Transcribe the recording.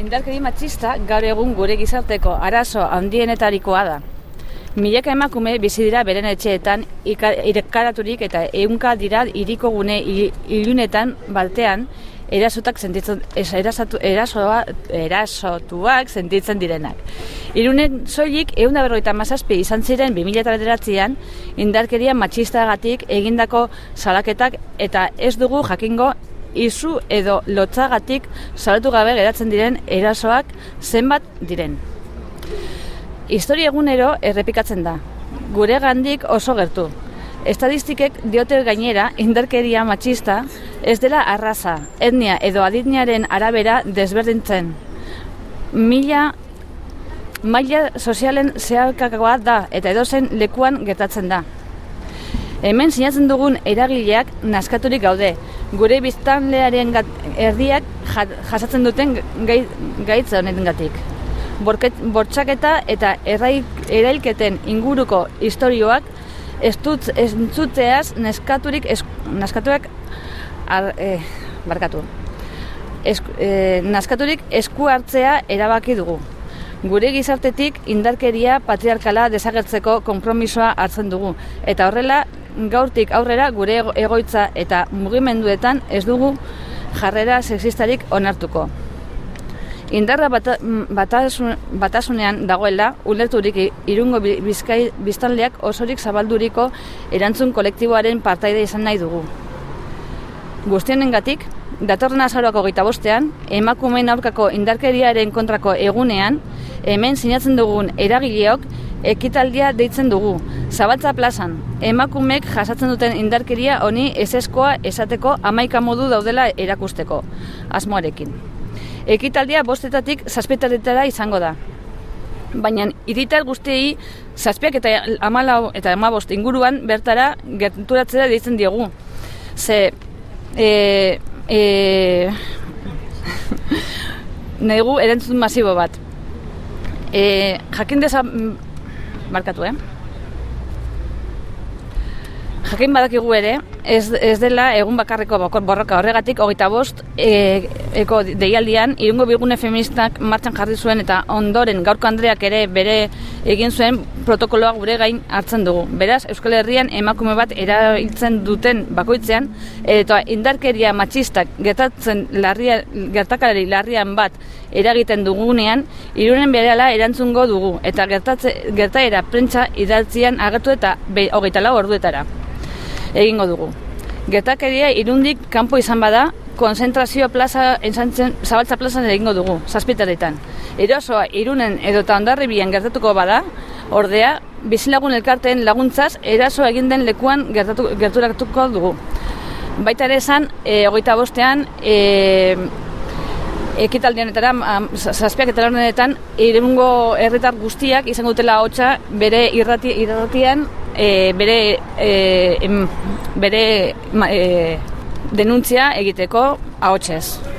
Indarkeri matxista gaur egun gure gizarteko arazo handienetarikoa da. Milaka emakume bizi dira beren etxeetan irekaraturik eta ehunka dira iriko gune ilunetan baltean erasotak sentitzen erasatu, erasoa, erasotuak sentitzen direnak. Irunen soilik ehun da berroita mazazpi izan ziren 2009an indarkeria matxistagatik egindako salaketak eta ez dugu jakingo izu edo lotzagatik salatu gabe geratzen diren erasoak zenbat diren. Historia egunero errepikatzen da. Gure gandik oso gertu. Estadistikek diote gainera indarkeria matxista ez dela arraza, etnia edo aditniaren arabera desberdintzen. Mila maila sozialen zeharkakoa da eta edozen lekuan gertatzen da. Hemen sinatzen dugun eragileak naskaturik gaude. Gure biztanlearen erdiak jasatzen duten gai, gaitza gatik. Bortxaketa eta erailketen inguruko istorioak ez dut entzutzeaz naskaturik es, naskatuak ar, eh, barkatu. Es, eh, naskaturik esku hartzea erabaki dugu. Gure gizartetik indarkeria patriarkala desagertzeko konpromisoa hartzen dugu. Eta horrela gaurtik aurrera gure egoitza eta mugimenduetan ez dugu jarrera sexistarik onartuko. Indarra bata, batasun, batasunean dagoela, ulerturik irungo bizkai, biztanleak osorik zabalduriko erantzun kolektiboaren partaide izan nahi dugu. Guztienengatik, datorren azaroako gita bostean, emakumeen aurkako indarkeriaren kontrako egunean, hemen sinatzen dugun eragileok ekitaldia deitzen dugu. Zabaltza plazan, emakumeek jasatzen duten indarkeria honi eseskoa esateko amaika modu daudela erakusteko, asmoarekin. Ekitaldia bostetatik zazpetaretara izango da. Baina iritar guztiei zazpiak eta amalau eta amabost inguruan bertara gerturatzera deitzen diegu. Ze, e, e, negu erantzun masibo bat. E, jakin desa, markatu, eh? Jakin badakigu ere, ez, ez dela egun bakarreko borroka. Horregatik, hogeita bost, e, eko deialdian, irungo bigune feministak martxan jarri zuen eta ondoren gaurko Andreak ere bere egin zuen protokoloa gure gain hartzen dugu. Beraz, Euskal Herrian emakume bat erailtzen duten bakoitzean, eta indarkeria matxistak gertatzen larria, gertakalari larrian bat eragiten dugunean, irunen berehala erantzungo dugu, eta gertatze, gertaera prentsa idaltzian agertu eta hogeita lau orduetara egingo dugu. Gertakeria irundik kanpo izan bada, konzentrazio plaza, entzantzen, zabaltza plazan egingo dugu, zazpitaretan. Erosoa irunen edo eta ondarribian gertatuko bada, ordea, bizilagun elkarteen laguntzaz, eraso egin den lekuan gertatu, gerturatuko dugu. Baita ere esan, e, hogeita bostean, e, ekitaldi honetara, zazpiak eta honetan, irungo herritar guztiak izango dutela hotza bere irrati, irratian e, bere e, bere e, denuntzia egiteko ahotsez.